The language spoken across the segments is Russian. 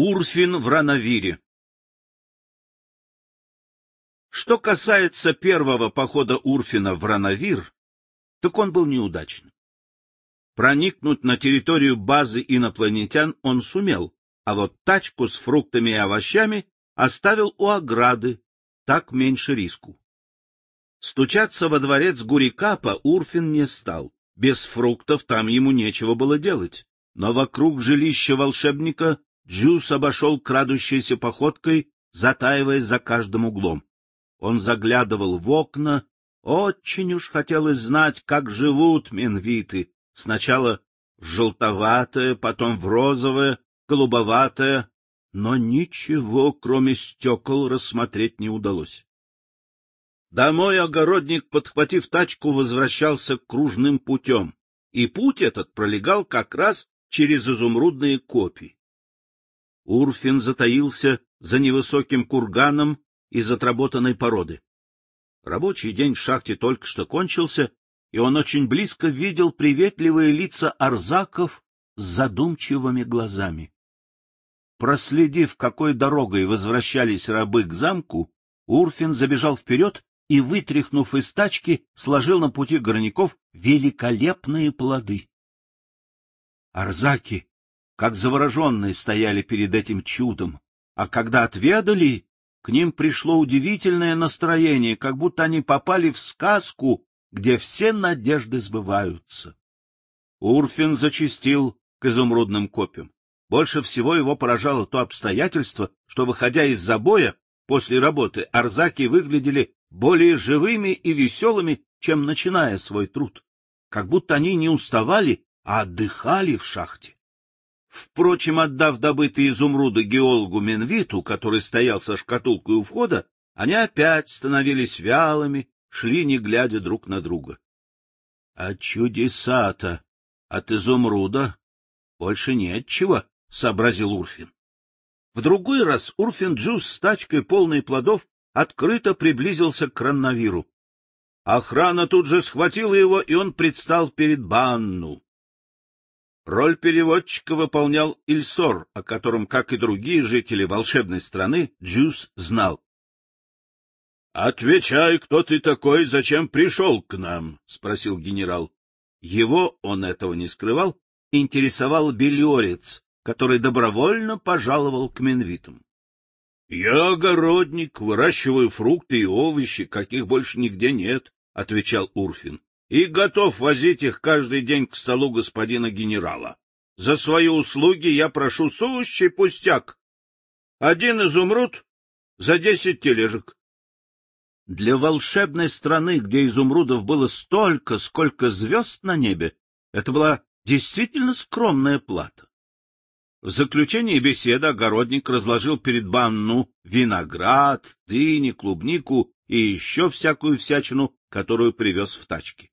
Урфин в Ранавире Что касается первого похода Урфина в Ранавир, так он был неудачным. Проникнуть на территорию базы инопланетян он сумел, а вот тачку с фруктами и овощами оставил у ограды, так меньше риску. Стучаться во дворец Гурикапа Урфин не стал. Без фруктов там ему нечего было делать. Но вокруг жилища волшебника Джус обошел крадущейся походкой, затаиваясь за каждым углом. Он заглядывал в окна, очень уж хотелось знать, как живут менвиты. Сначала в желтоватое, потом в розовое, голубоватое, но ничего, кроме стекол, рассмотреть не удалось. Домой огородник, подхватив тачку, возвращался кружным путем, и путь этот пролегал как раз через изумрудные копии. Урфин затаился за невысоким курганом из отработанной породы. Рабочий день в шахте только что кончился, и он очень близко видел приветливые лица арзаков с задумчивыми глазами. Проследив, какой дорогой возвращались рабы к замку, Урфин забежал вперед и, вытряхнув из тачки, сложил на пути горняков великолепные плоды. Арзаки, как завороженные, стояли перед этим чудом, а когда отведали, к ним пришло удивительное настроение, как будто они попали в сказку, где все надежды сбываются. Урфин зачистил к изумрудным копьям. Больше всего его поражало то обстоятельство, что, выходя из забоя, после работы арзаки выглядели более живыми и веселыми, чем начиная свой труд, как будто они не уставали, а отдыхали в шахте. Впрочем, отдав добытые изумруды геологу Менвиту, который стоял со шкатулкой у входа, они опять становились вялыми, шли, не глядя друг на друга. А чудеса-то от изумруда больше нет чего, — сообразил Урфин. В другой раз Урфин Джус с тачкой, полной плодов, открыто приблизился к Краннавиру. Охрана тут же схватила его, и он предстал перед Банну. Роль переводчика выполнял Ильсор, о котором, как и другие жители волшебной страны, Джус знал. — Отвечай, кто ты такой, зачем пришел к нам? — спросил генерал. Его, он этого не скрывал, интересовал Белиорец, который добровольно пожаловал к Менвитам. — Я огородник, выращиваю фрукты и овощи, каких больше нигде нет, — отвечал Урфин, — и готов возить их каждый день к столу господина генерала. За свои услуги я прошу сущий пустяк. Один изумруд за десять тележек. Для волшебной страны, где изумрудов было столько, сколько звезд на небе, это была действительно скромная плата. В заключении беседы огородник разложил перед Банну виноград, дыни, клубнику и еще всякую всячину, которую привез в тачке.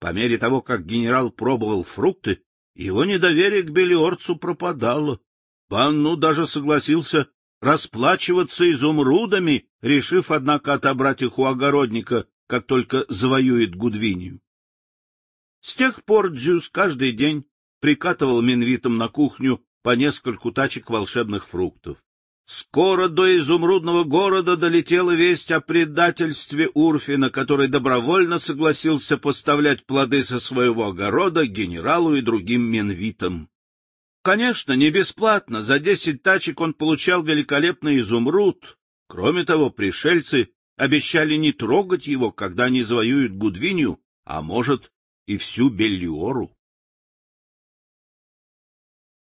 По мере того, как генерал пробовал фрукты, его недоверие к Белиорцу пропадало. Банну даже согласился расплачиваться изумрудами, решив, однако, отобрать их у огородника, как только завоюет Гудвинию. С тех пор Джус каждый день прикатывал Минвитом на кухню по нескольку тачек волшебных фруктов. Скоро до изумрудного города долетела весть о предательстве Урфина, который добровольно согласился поставлять плоды со своего огорода генералу и другим менвитам. Конечно, не бесплатно, за десять тачек он получал великолепный изумруд. Кроме того, пришельцы обещали не трогать его, когда они завоюют Гудвинью, а может, и всю Беллиору.